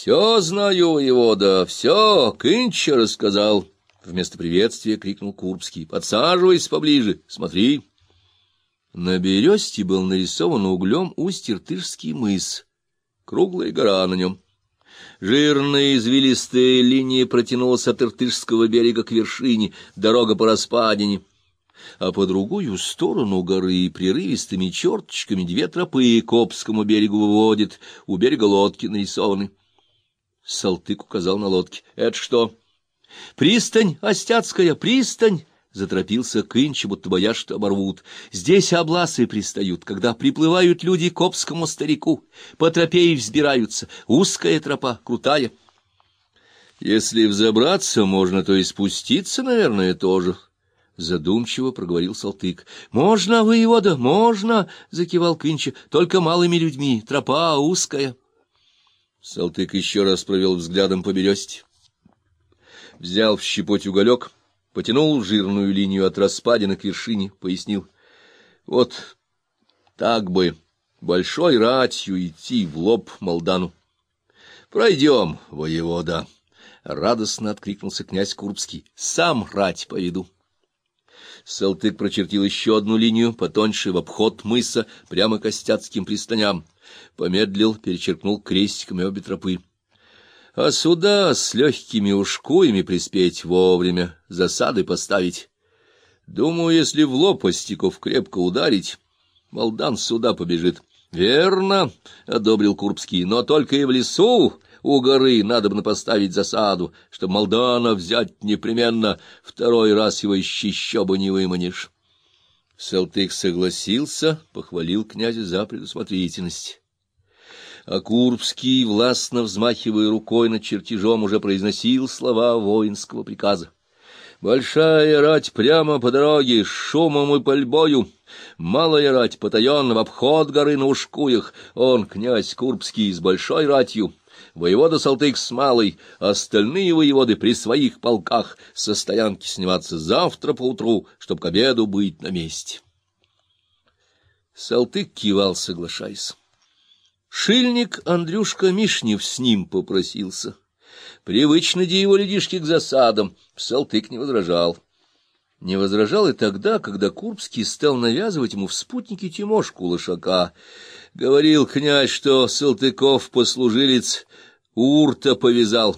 Все знаю его, да все, Кынча рассказал. Вместо приветствия крикнул Курбский. Подсаживайся поближе, смотри. На бересте был нарисован углем Усть-Иртышский мыс. Круглая гора на нем. Жирная извилистая линия протянулась от Иртышского берега к вершине, дорога по распадине. А по другую сторону горы прерывистыми черточками две тропы к Обскому берегу выводят, у берега лодки нарисованы. Салтык указал на лодки. — Это что? — Пристань, Остяцкая, пристань! — заторопился Кынч, будто боясь, что оборвут. — Здесь обласы пристают, когда приплывают люди к Обскому старику. По тропе и взбираются. Узкая тропа, крутая. — Если взобраться можно, то и спуститься, наверное, тоже. — Задумчиво проговорил Салтык. — Можно, воевода, можно, — закивал Кынча, — только малыми людьми, тропа узкая. — Салтык еще раз провел взглядом по бересте. Взял в щепоть уголек, потянул жирную линию от распадины к вершине, пояснил. Вот так бы большой ратью идти в лоб Молдану. — Пройдем, воевода! — радостно откликнулся князь Курбский. — Сам рать поведу. Салтык прочертил еще одну линию, потоньше, в обход мыса, прямо к Остяцким пристаням помедлил, перечеркнул крестиками обе тропы. А сюда с легкими ушкуями приспеть вовремя, засады поставить. Думаю, если в лопастиков крепко ударить, Молдан сюда побежит. — Верно, — одобрил Курбский, — но только и в лесу у горы надо бы поставить засаду, чтобы Молдана взять непременно, второй раз его еще бы не выманишь. Салтык согласился, похвалил князя за предусмотрительность. А Курбский, властно взмахивая рукой над чертежом, уже произносил слова воинского приказа. Большая рать прямо по дороге, шумом и пальбою. Малая рать потаенно в обход горы на ушкуях. Он, князь Курбский, с большой ратью. Воевода Салтык с малой, остальные воеводы при своих полках со стоянки сниматься завтра поутру, чтоб к обеду быть на месте. Салтык кивал, соглашаясь. Шильник Андрюшка Мишнев с ним попросился. Привычно де его людишки к засадам, Салтык не возражал. Не возражал и тогда, когда Курбский стал навязывать ему в спутнике Тимошку Лошака. Говорил князь, что Салтыков послужилец урта повязал.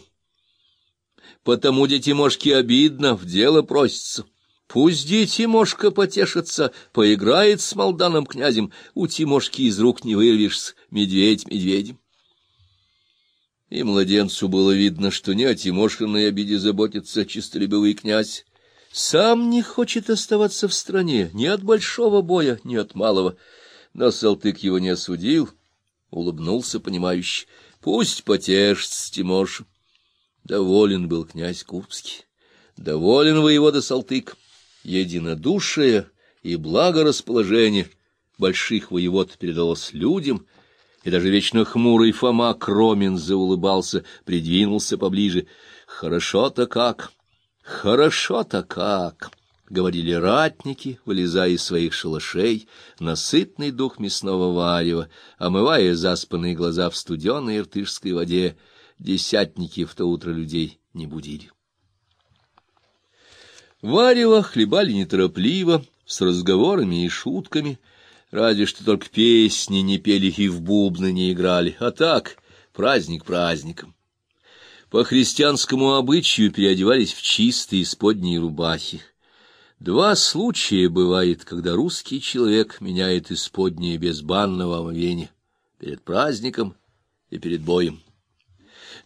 Потому де Тимошке обидно, в дело просится. Пусть де Тимошка потешится, поиграет с Молданом князем, у Тимошки из рук не вырвешься, медведь медведем. И младенцу было видно, что не о Тимошиной обиде заботится чистолюбивый князь. Сам не хочет оставаться в стране ни от большого боя, ни от малого. Но Салтык его не осудил, улыбнулся понимающе. Пусть потешится Тимоша. Доволен был князь Курбский, доволен воевода Салтык. Единодушие и благорасположение больших воевод передалось людям, и даже вечно хмурый Фома Кромин заулыбался, придвинулся поближе. «Хорошо-то как! Хорошо-то как!» — говорили ратники, вылезая из своих шалашей, насытный дух мясного варева, омывая заспанные глаза в студеной иртышской воде. Десятники в то утро людей не будили. Варево хлебали неторопливо, с разговорами и шутками, разве что только песни не пели и в бубны не играли, а так праздник праздником. По христианскому обычаю переодевались в чистые сподние рубахи. Два случая бывает, когда русский человек меняет исподнее без банного омовения перед праздником и перед боем.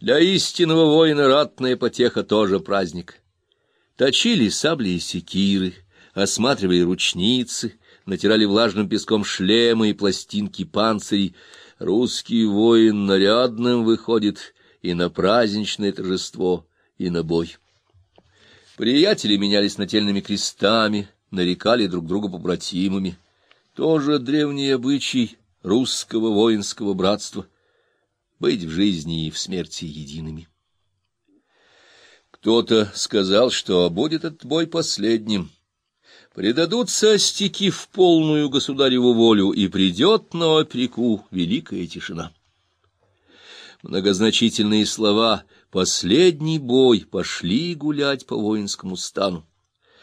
Для истинного воина ратная потеха тоже праздник. Точили сабли и секиры, осматривали ручницы, натирали влажным песком шлемы и пластинки панцирей. Русский воин нарядным выходит и на праздничное торжество, и на бой. Приятели менялись нательными крестами, нарекали друг друга побратимами. Тоже древний обычай русского воинского братства — быть в жизни и в смерти едиными. Кто-то сказал, что будет этот бой последним. Предадутся остяки в полную государеву волю, и придет на опеку великая тишина. Многозначительные слова «последний бой» пошли гулять по воинскому стану.